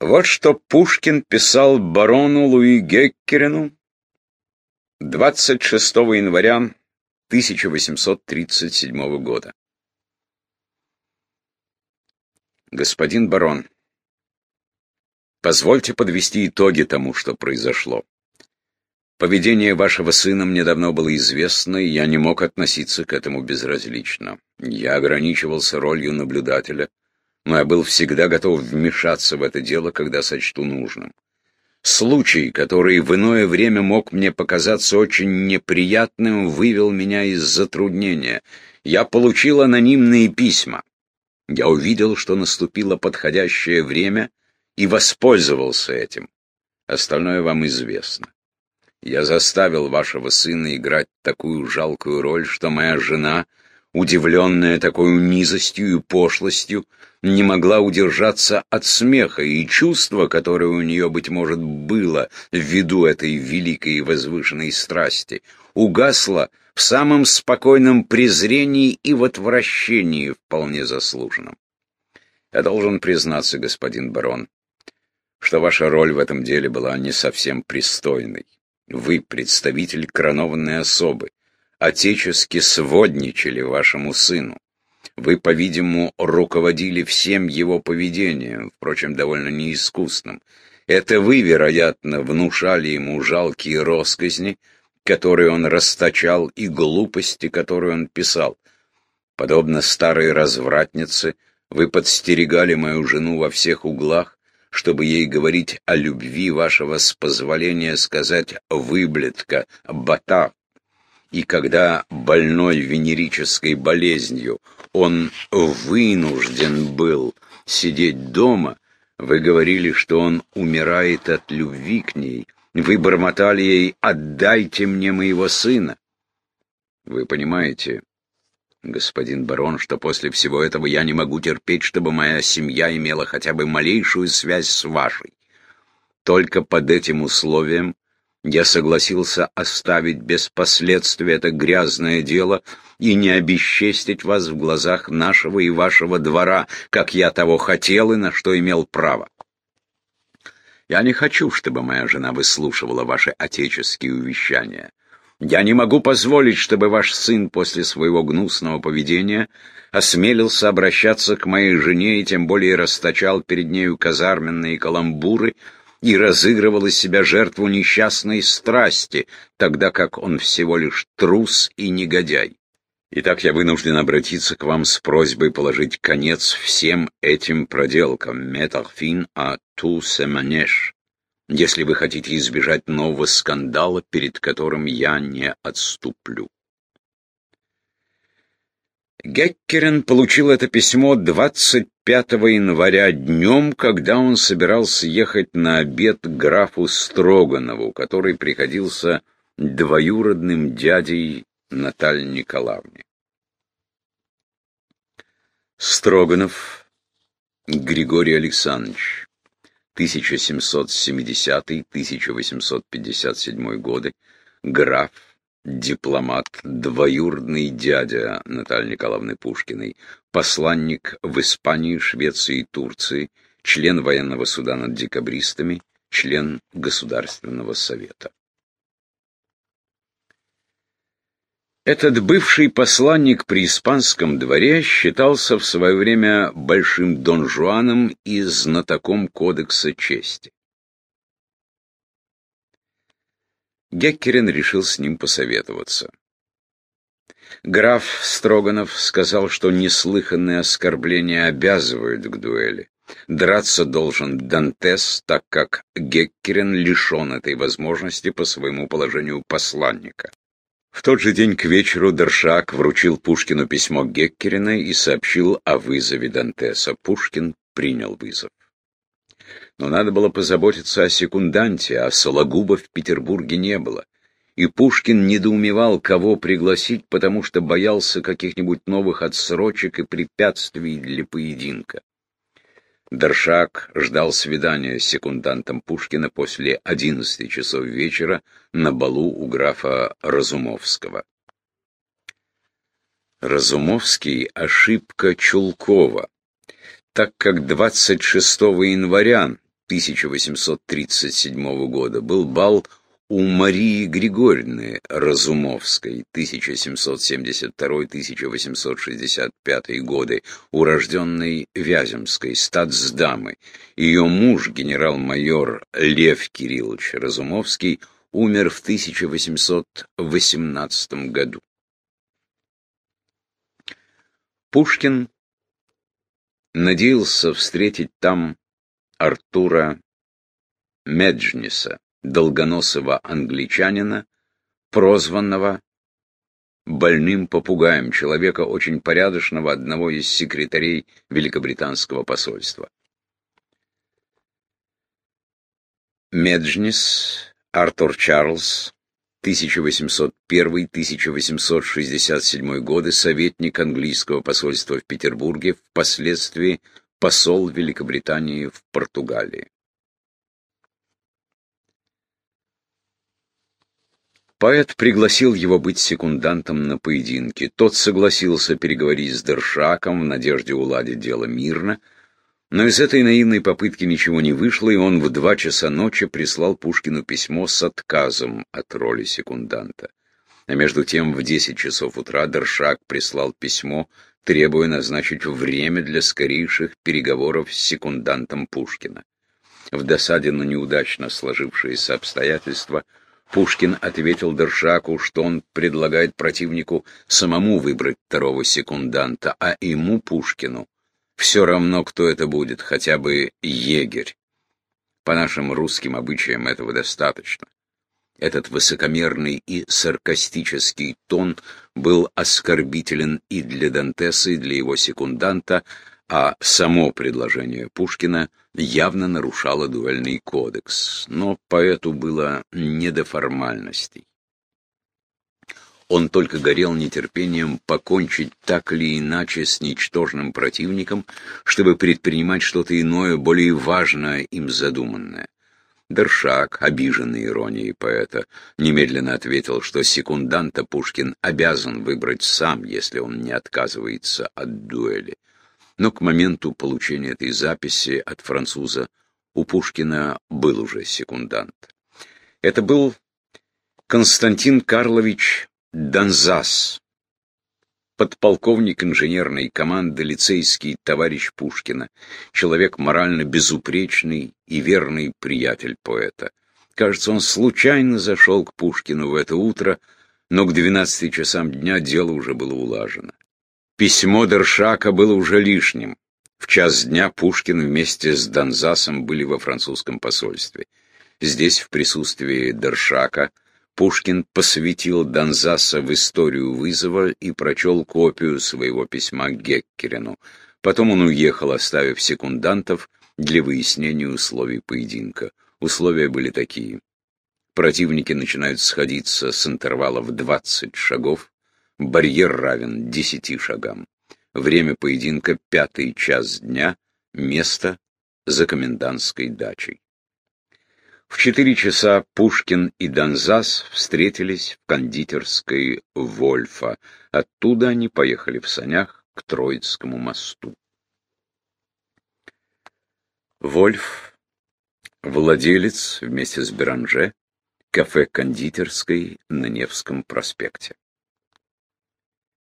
Вот что Пушкин писал барону Луи Геккерину 26 января 1837 года. Господин барон, позвольте подвести итоги тому, что произошло. Поведение вашего сына мне давно было известно, и я не мог относиться к этому безразлично. Я ограничивался ролью наблюдателя, но я был всегда готов вмешаться в это дело, когда сочту нужным. Случай, который в иное время мог мне показаться очень неприятным, вывел меня из затруднения. Я получил анонимные письма. Я увидел, что наступило подходящее время, и воспользовался этим. Остальное вам известно. Я заставил вашего сына играть такую жалкую роль, что моя жена, удивленная такой низостью и пошлостью, не могла удержаться от смеха, и чувство, которое у нее, быть может, было ввиду этой великой и возвышенной страсти, угасло в самом спокойном презрении и в отвращении вполне заслуженном. Я должен признаться, господин барон, что ваша роль в этом деле была не совсем пристойной. Вы представитель коронованной особы, отечески сводничали вашему сыну. Вы, по-видимому, руководили всем его поведением, впрочем, довольно неискусным. Это вы, вероятно, внушали ему жалкие росказни, которые он расточал, и глупости, которые он писал. Подобно старой развратнице, вы подстерегали мою жену во всех углах, чтобы ей говорить о любви вашего с позволения сказать выблетка, бата. И когда больной венерической болезнью он вынужден был сидеть дома, вы говорили, что он умирает от любви к ней. Вы бормотали ей «Отдайте мне моего сына». Вы понимаете, господин барон, что после всего этого я не могу терпеть, чтобы моя семья имела хотя бы малейшую связь с вашей. Только под этим условием я согласился оставить без последствий это грязное дело и не обесчестить вас в глазах нашего и вашего двора, как я того хотел и на что имел право. Я не хочу, чтобы моя жена выслушивала ваши отеческие увещания. Я не могу позволить, чтобы ваш сын после своего гнусного поведения осмелился обращаться к моей жене и тем более расточал перед нею казарменные каламбуры, и разыгрывал из себя жертву несчастной страсти, тогда как он всего лишь трус и негодяй. Итак, я вынужден обратиться к вам с просьбой положить конец всем этим проделкам, метарфин а ту семанеш, если вы хотите избежать нового скандала, перед которым я не отступлю. Геккерен получил это письмо 25 января днем, когда он собирался ехать на обед графу Строганову, который приходился двоюродным дядей Натальи Николаевне. Строганов Григорий Александрович, 1770-1857 годы, граф, дипломат, двоюродный дядя Натальи Николаевны Пушкиной, посланник в Испании, Швеции и Турции, член военного суда над декабристами, член Государственного совета. Этот бывший посланник при испанском дворе считался в свое время большим Дон Жуаном и знатоком Кодекса чести. Геккерин решил с ним посоветоваться. Граф Строганов сказал, что неслыханные оскорбления обязывают к дуэли. Драться должен Дантес, так как Геккерин лишен этой возможности по своему положению посланника. В тот же день к вечеру Дершак вручил Пушкину письмо Геккерина и сообщил о вызове Дантеса. Пушкин принял вызов. Но надо было позаботиться о секунданте, а Сологуба в Петербурге не было. И Пушкин недоумевал, кого пригласить, потому что боялся каких-нибудь новых отсрочек и препятствий для поединка. Даршак ждал свидания с секундантом Пушкина после одиннадцати часов вечера на балу у графа Разумовского. Разумовский — ошибка Чулкова так как 26 января 1837 года был бал у Марии Григорьевны Разумовской 1772-1865 годы, урожденной Вяземской, статсдамы. Ее муж, генерал-майор Лев Кириллович Разумовский, умер в 1818 году. Пушкин надеялся встретить там Артура Меджниса, долгоносого англичанина, прозванного больным попугаем, человека очень порядочного, одного из секретарей Великобританского посольства. Меджнис, Артур Чарльз, 1801-1867 годы, советник английского посольства в Петербурге, впоследствии посол Великобритании в Португалии. Поэт пригласил его быть секундантом на поединке. Тот согласился переговорить с Дершаком в надежде уладить дело мирно, но из этой наивной попытки ничего не вышло, и он в два часа ночи прислал Пушкину письмо с отказом от роли секунданта. А между тем в десять часов утра Дершак прислал письмо, требуя назначить время для скорейших переговоров с секундантом Пушкина. В досаде на неудачно сложившиеся обстоятельства – Пушкин ответил Дершаку, что он предлагает противнику самому выбрать второго секунданта, а ему, Пушкину, все равно, кто это будет, хотя бы егерь. По нашим русским обычаям этого достаточно. Этот высокомерный и саркастический тон был оскорбителен и для Дантеса, и для его секунданта, а само предложение Пушкина явно нарушало дуэльный кодекс, но поэту было не до формальностей. Он только горел нетерпением покончить так или иначе с ничтожным противником, чтобы предпринимать что-то иное, более важное им задуманное. Дершак, обиженный иронией поэта, немедленно ответил, что секунданта Пушкин обязан выбрать сам, если он не отказывается от дуэли но к моменту получения этой записи от француза у Пушкина был уже секундант. Это был Константин Карлович Донзас, подполковник инженерной команды, лицейский товарищ Пушкина, человек морально безупречный и верный приятель поэта. Кажется, он случайно зашел к Пушкину в это утро, но к двенадцати часам дня дело уже было улажено. Письмо Дершака было уже лишним. В час дня Пушкин вместе с Донзасом были во французском посольстве. Здесь, в присутствии Дершака, Пушкин посвятил Донзаса в историю вызова и прочел копию своего письма Геккерину. Потом он уехал, оставив секундантов для выяснения условий поединка. Условия были такие. Противники начинают сходиться с интервала в 20 шагов, Барьер равен десяти шагам. Время поединка — пятый час дня, место за комендантской дачей. В четыре часа Пушкин и Донзас встретились в кондитерской Вольфа. Оттуда они поехали в санях к Троицкому мосту. Вольф, владелец вместе с Беранже, кафе-кондитерской на Невском проспекте.